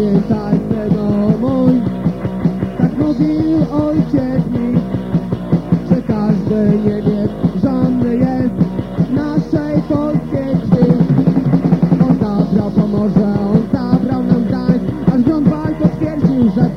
Pamiętaj, synu mój, tak mówił ojciec mi, że każdy Niemiec żonny jest naszej polskiej krwi. On zabrał Pomorze, on zabrał nam Gdańsk, aż Ball potwierdził, że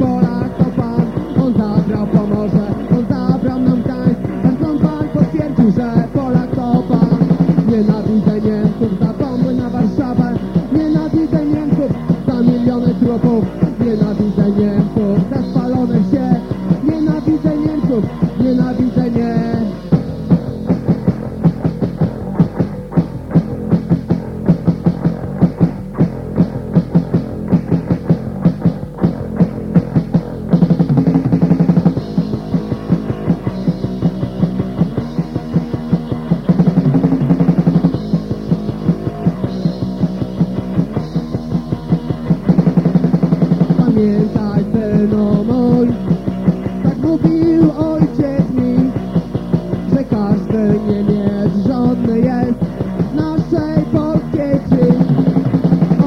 Pamiętaj, synu mój, tak mówił ojciec mi, że każdy Niemiec żądny jest naszej polskiej krwi.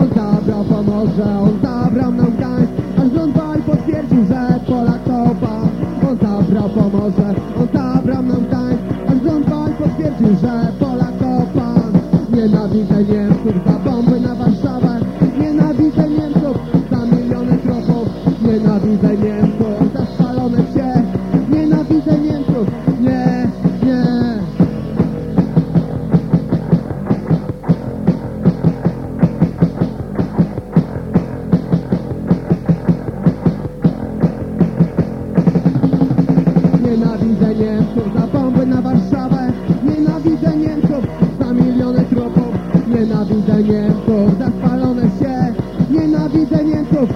On zabrał Pomorze, on zabrał nam Gdańsk, aż Ball potwierdził, że Polak to Pan. On zabrał Pomorze, on zabrał nam Gdańsk, aż Ball potwierdził, że Polak to Pan. Nienawidzę Niemców za bomby Nienawidzę Niemców, zaszalone się. Nienawidzę Niemców, nie, nie. Nienawidzę Niemców za bomby na Warszawę. Nienawidzę Niemców za miliony trupów. Nienawidzę Niemców za spalone się. Nienawidzę Niemców